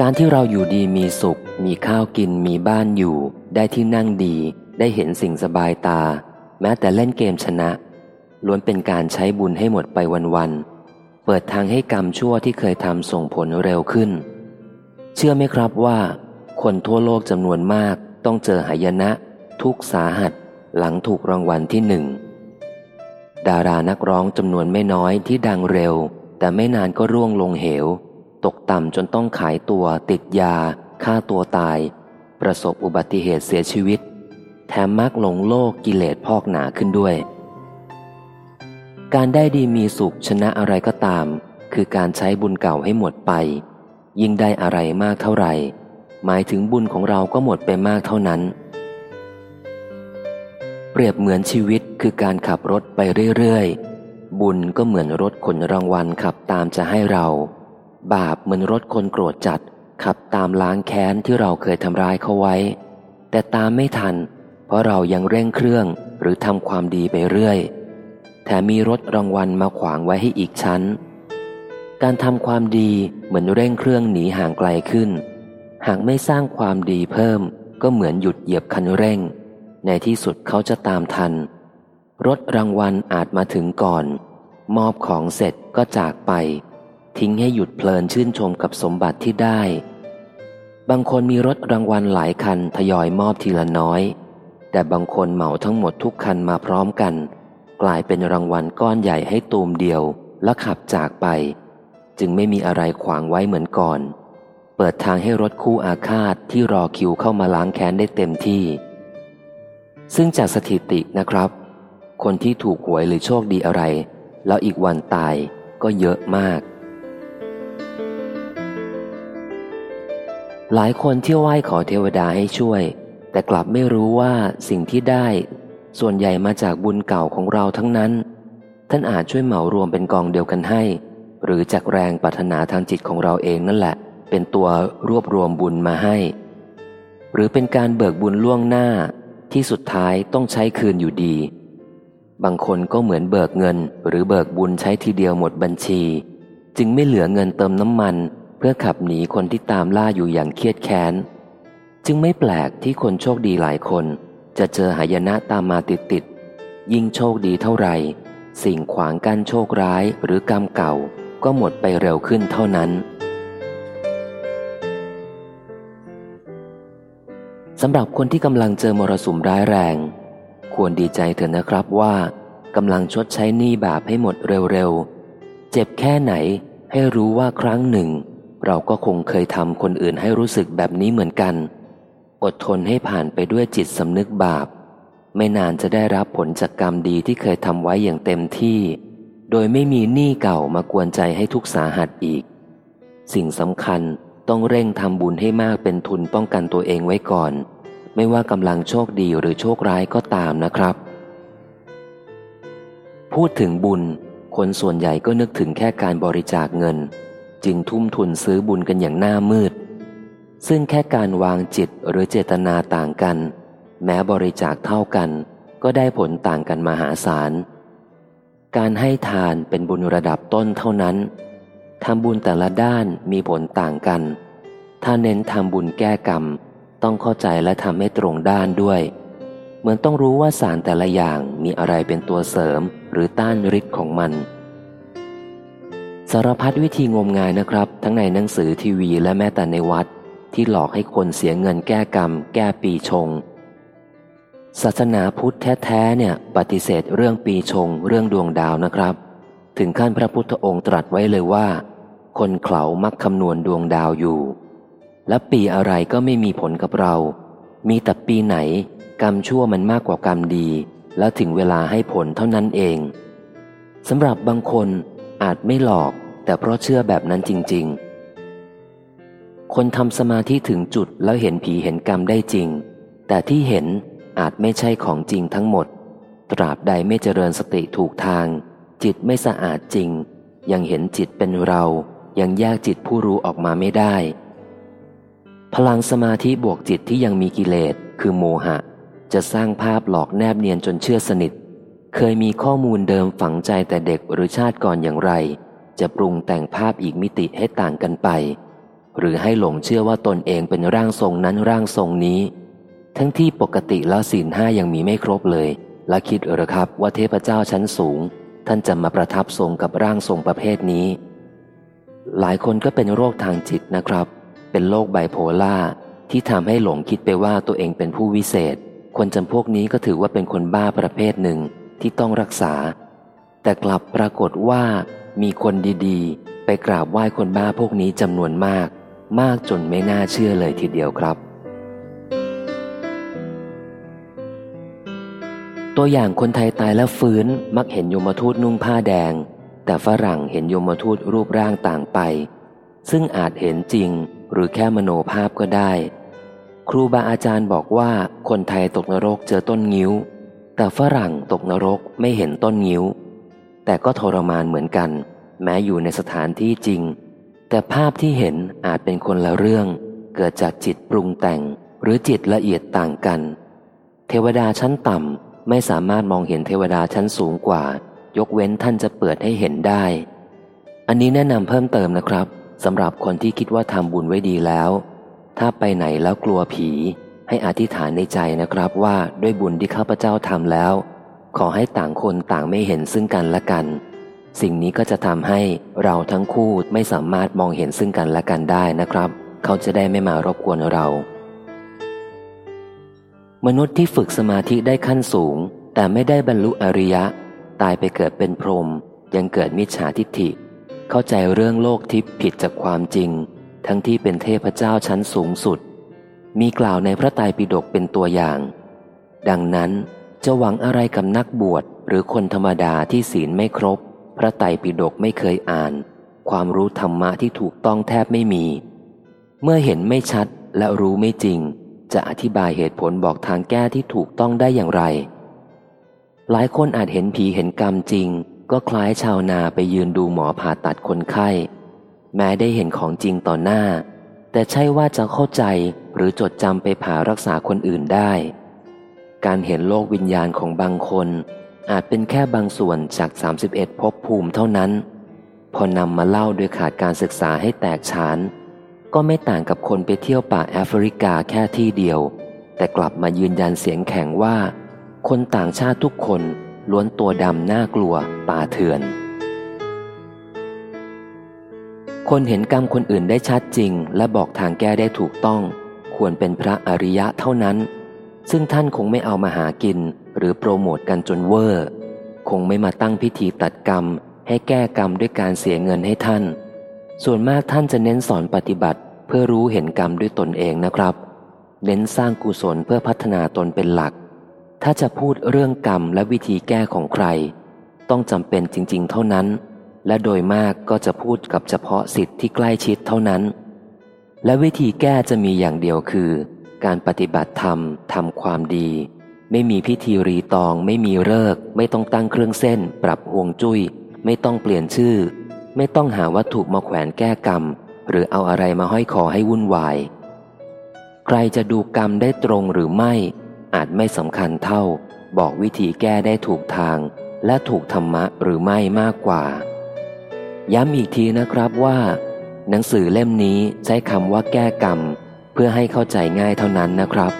การที่เราอยู่ดีมีสุข มีข้าวกินมีบ้านอยู่ ได้ที่นั่งดี ได้เห็นสิ่งสบายตา แม้แต่เล่นเกมชนะ ล้วนเป็นการใช้บุญให้หมดไปวันๆ เปิดทางให้กรรมชั่วที่เคยทำส่งผลเร็วขึ้น เชื่อไหมครับว่า คนทั่วโลกจำนวนมากต้องเจอหายนะ ทุกสาหัส หลังถูกรางวัลที่หนึ่ง ดารานักร้องจำนวนไม่น้อยที่ดังเร็ว แต่ไม่นานก็ร่วงลงเหว ตกต่ำจนต้องขายตัวติดยาฆ่าตัวตาย ประสบอุบัติเหตุเสียชีวิต แถมมักหลงโลกกิเลสพอกหนาขึ้นด้วย การได้ดีมีสุขชนะอะไรก็ตาม คือการใช้บุญเก่าให้หมดไป ยิ่งได้อะไรมากเท่าไหร่ หมายถึงบุญของเราก็หมดไปมากเท่านั้น เปรียบเหมือนชีวิตคือการขับรถไปเรื่อยๆบุญก็เหมือนรถขนรางวัลขับตามจะให้เรา บาปเหมือนรถคนโกรธจัด ขับตามล้างแค้นที่เราเคยทำร้ายเขาไว้ แต่ตามไม่ทัน เพราะเรายังเร่งเครื่องหรือทำความดีไปเรื่อย แถมมีรถรางวัลมาขวางไว้ให้อีกชั้น การทำความดีเหมือนเร่งเครื่องหนีห่างไกลขึ้น หากไม่สร้างความดีเพิ่ม ก็เหมือนหยุดเหยียบคันเร่ง ในที่สุดเขาจะตามทัน รถรางวัลอาจมาถึงก่อน มอบของเสร็จก็จากไป ทิ้งให้หยุดเพลินชื่นชมกับสมบัติที่ได้ บางคนมีรถรางวัลหลายคันทยอยมอบทีละน้อย แต่บางคนเหมาทั้งหมดทุกคันมาพร้อมกัน กลายเป็นรางวัลก้อนใหญ่ให้ตูมเดียวแล้วขับจากไป จึงไม่มีอะไรขวางไว้เหมือนก่อน เปิดทางให้รถคู่อาฆาตที่รอคิวเข้ามาล้างแค้นได้เต็มที่ ซึ่งจากสถิตินะครับ คนที่ถูกหวยหรือโชคดีอะไร แล้วอีกวันตายก็เยอะมาก หลายคนเที่ยวไหว้ขอเทวดาให้ช่วย แต่กลับไม่รู้ว่าสิ่งที่ได้ ส่วนใหญ่มาจากบุญเก่าของเราทั้งนั้น ท่านอาจช่วยเหมารวมเป็นกองเดียวกันให้ หรือจากแรงปรารถนาทางจิตของเราเองนั่นแหละ เป็นตัวรวบรวมบุญมาให้ หรือเป็นการเบิกบุญล่วงหน้าที่สุดท้ายต้องใช้คืนอยู่ดี บางคนก็เหมือนเบิกเงิน หรือเบิกบุญใช้ทีเดียวหมดบัญชี จึงไม่เหลือเงินเติมน้ำมัน เพื่อขับหนีคนที่ตามล่าอยู่อย่างเครียดแค้น จึงไม่แปลกที่คนโชคดีหลายคน จะเจอหายนะตามมาติดติดยิ่งโชคดีเท่าไหร่ สิ่งขวางกั้นโชคร้ายหรือกรรมเก่าก็หมดไปเร็วขึ้นเท่านั้นสำหรับคนที่กำลังเจอมรสุมร้ายแรง ควรดีใจเถอะนะครับว่ากำลังชดใช้หนี้บาปให้หมดเร็วๆ เจ็บแค่ไหนให้รู้ว่าครั้งหนึ่ง เราก็คงเคยทำคนอื่นให้รู้สึกแบบนี้เหมือนกัน อดทนให้ผ่านไปด้วยจิตสำนึกบาป ไม่นานจะได้รับผลจากกรรมดีที่เคยทำไว้อย่างเต็มที่ โดยไม่มีหนี้เก่ามากวนใจให้ทุกสาหัสอีก สิ่งสำคัญต้องเร่งทำบุญให้มากเป็นทุนป้องกันตัวเองไว้ก่อน ไม่ว่ากำลังโชคดีหรือโชคร้ายก็ตามนะครับ พูดถึงบุญ คนส่วนใหญ่ก็นึกถึงแค่การบริจาคเงิน จึงทุ่มทุนซื้อบุญกันอย่างหน้ามืด ซึ่งแค่การวางจิตหรือเจตนาต่างกัน แม้บริจาคเท่ากัน ก็ได้ผลต่างกันมหาศาล การให้ทานเป็นบุญระดับต้นเท่านั้นทำบุญแต่ละด้านมีผลต่างกัน ถ้าเน้นทำบุญแก้กรรม ต้องเข้าใจและทำให้ตรงด้านด้วย เหมือนต้องรู้ว่าสารแต่ละอย่างมีอะไรเป็นตัวเสริมหรือต้านฤทธิ์ของมัน สารพัดวิธีงมงายนะครับ ทั้งในหนังสือทีวีและแม้แต่ในวัด ที่หลอกให้คนเสียเงินแก้กรรม แก้ปีชง ศาสนาพุทธแท้ๆเนี่ยปฏิเสธเรื่องปีชง เรื่องดวงดาวนะครับ ถึงขั้นพระพุทธองค์ตรัสไว้เลยว่า คนเขามักคำนวณดวงดาวอยู่ และปีอะไรก็ไม่มีผลกับเรา มีแต่ปีไหน กรรมชั่วมันมากกว่ากรรมดี แล้วถึงเวลาให้ผลเท่านั้นเองสำหรับบางคนอาจไม่หลอก แต่เพราะเชื่อแบบนั้นจริง ๆ คนทำสมาธิถึงจุดแล้วเห็นผีเห็นกรรมได้จริง แต่ที่เห็นอาจไม่ใช่ของจริงทั้งหมด ตราบใดไม่เจริญสติถูกทาง จิตไม่สะอาดจริง ยังเห็นจิตเป็นเรา ยังแยกจิตผู้รู้ออกมาไม่ได้ พลังสมาธิบวกจิตที่ยังมีกิเลสคือโมหะ จะสร้างภาพหลอกแนบเนียนจนเชื่อสนิท เคยมีข้อมูลเดิมฝังใจแต่เด็กหรือชาติก่อนอย่างไร จะปรุงแต่งภาพอีกมิติให้ต่างกันไป หรือให้หลงเชื่อว่าตนเองเป็นร่างทรงนั้นร่างทรงนี้ ทั้งที่ปกติแล้วศีลห้ายังมีไม่ครบเลย และคิดเออครับว่าเทพเจ้าชั้นสูง ท่านจะมาประทับทรงกับร่างทรงประเภทนี้ หลายคนก็เป็นโรคทางจิตนะครับ เป็นโรคไบโพล่าที่ทำให้หลงคิดไปว่าตัวเองเป็นผู้วิเศษ คนจำพวกนี้ก็ถือว่าเป็นคนบ้าประเภทหนึ่งที่ต้องรักษา แต่กลับปรากฏว่า มีคนดีๆ ไปกราบไหว้คนบ้าพวกนี้จำนวนมาก มากจนไม่น่าเชื่อเลยทีเดียวครับ ตัวอย่างคนไทยตายแล้วฟื้นมักเห็นยมทูตนุ่งผ้าแดง แต่ฝรั่งเห็นยมทูตรูปร่างต่างไป ซึ่งอาจเห็นจริงหรือแค่มโนภาพก็ได้ ครูบาอาจารย์บอกว่าคนไทยตกนรกเจอต้นงิ้ว แต่ฝรั่งตกนรกไม่เห็นต้นงิ้ว แต่ก็ทรมานเหมือนกัน แม้อยู่ในสถานที่จริง แต่ภาพที่เห็นอาจเป็นคนละเรื่อง เกิดจากจิตปรุงแต่ง หรือจิตละเอียดต่างกัน เทวดาชั้นต่ำไม่สามารถมองเห็นเทวดาชั้นสูงกว่า ยกเว้นท่านจะเปิดให้เห็นได้ อันนี้แนะนำเพิ่มเติมนะครับสำหรับคนที่คิดว่าทำบุญไว้ดีแล้ว ถ้าไปไหนแล้วกลัวผี ให้อธิษฐานในใจนะครับว่าด้วยบุญที่ข้าพเจ้าทำแล้ว ขอให้ต่างคนต่างไม่เห็นซึ่งกันและกัน สิ่งนี้ก็จะทำให้เราทั้งคู่ไม่สามารถมองเห็นซึ่งกันและกันได้นะครับ เขาจะได้ไม่มารบกวนเรา มนุษย์ที่ฝึกสมาธิได้ขั้นสูง แต่ไม่ได้บรรลุอริยะ ตายไปเกิดเป็นพรหมยังเกิดมิจฉาทิฏฐิ เข้าใจเรื่องโลกทิพย์ผิดจากความจริง ทั้งที่เป็นเทพเจ้าชั้นสูงสุด มีกล่าวในพระไตรปิฎกเป็นตัวอย่าง ดังนั้น จะหวังอะไรกับนักบวชหรือคนธรรมดาที่ศีลไม่ครบ พระไตรปิฎกไม่เคยอ่าน ความรู้ธรรมะที่ถูกต้องแทบไม่มี เมื่อเห็นไม่ชัดและรู้ไม่จริง จะอธิบายเหตุผลบอกทางแก้ที่ถูกต้องได้อย่างไร หลายคนอาจเห็นผีเห็นกรรมจริง ก็คล้ายชาวนาไปยืนดูหมอผ่าตัดคนไข้ แม้ได้เห็นของจริงต่อหน้า แต่ใช่ว่าจะเข้าใจหรือจดจำไปผ่ารักษาคนอื่นได้ การเห็นโลกวิญญาณของบางคน อาจเป็นแค่บางส่วนจาก 31ภพภูมิเท่านั้น พอนำมาเล่าโดยขาดการศึกษาให้แตกฉาน ก็ไม่ต่างกับคนไปเที่ยวป่าแอฟริกาแค่ที่เดียว แต่กลับมายืนยันเสียงแข็งว่า คนต่างชาติทุกคนล้วนตัวดำน่ากลัวป่าเถื่อน คนเห็นกรรมคนอื่นได้ชัดจริง และบอกทางแก้ได้ถูกต้อง ควรเป็นพระอริยะเท่านั้น ซึ่งท่านคงไม่เอามาหากิน หรือโปรโมทกันจนเวอร์ คงไม่มาตั้งพิธีตัดกรรม ให้แก้กรรมด้วยการเสียเงินให้ท่าน ส่วนมากท่านจะเน้นสอนปฏิบัติ เพื่อรู้เห็นกรรมด้วยตนเองนะครับ เน้นสร้างกุศลเพื่อพัฒนาตนเป็นหลัก ถ้าจะพูดเรื่องกรรมและวิธีแก้ของใคร ต้องจำเป็นจริง ๆ เท่านั้น และโดยมากก็จะพูดกับเฉพาะสิทธิ์ที่ใกล้ชิดเท่านั้น และวิธีแก้จะมีอย่างเดียวคือ การปฏิบัติธรรมทำความดี ไม่มีพิธีรีตอง ไม่มีเลิก ไม่ต้องตั้งเครื่องเส้น ปรับห่วงจุย้ย ไม่ต้องเปลี่ยนชื่อ ไม่ต้องหาวัตถุมาแขวนแก้กรรม หรือเอาอะไรมาห้อยคอให้วุ่นวาย ใครจะดูกรรมได้ตรงหรือไม่ อาจไม่สำคัญเท่า บอกวิธีแก้ได้ถูกทาง และถูกธรรมะหรือไม่มากกว่า ย้ำอีกทีนะครับว่า หนังสือเล่มนี้ใช้คำว่าแก้กรรม เพื่อให้เข้าใจง่ายเท่านั้นนะครับ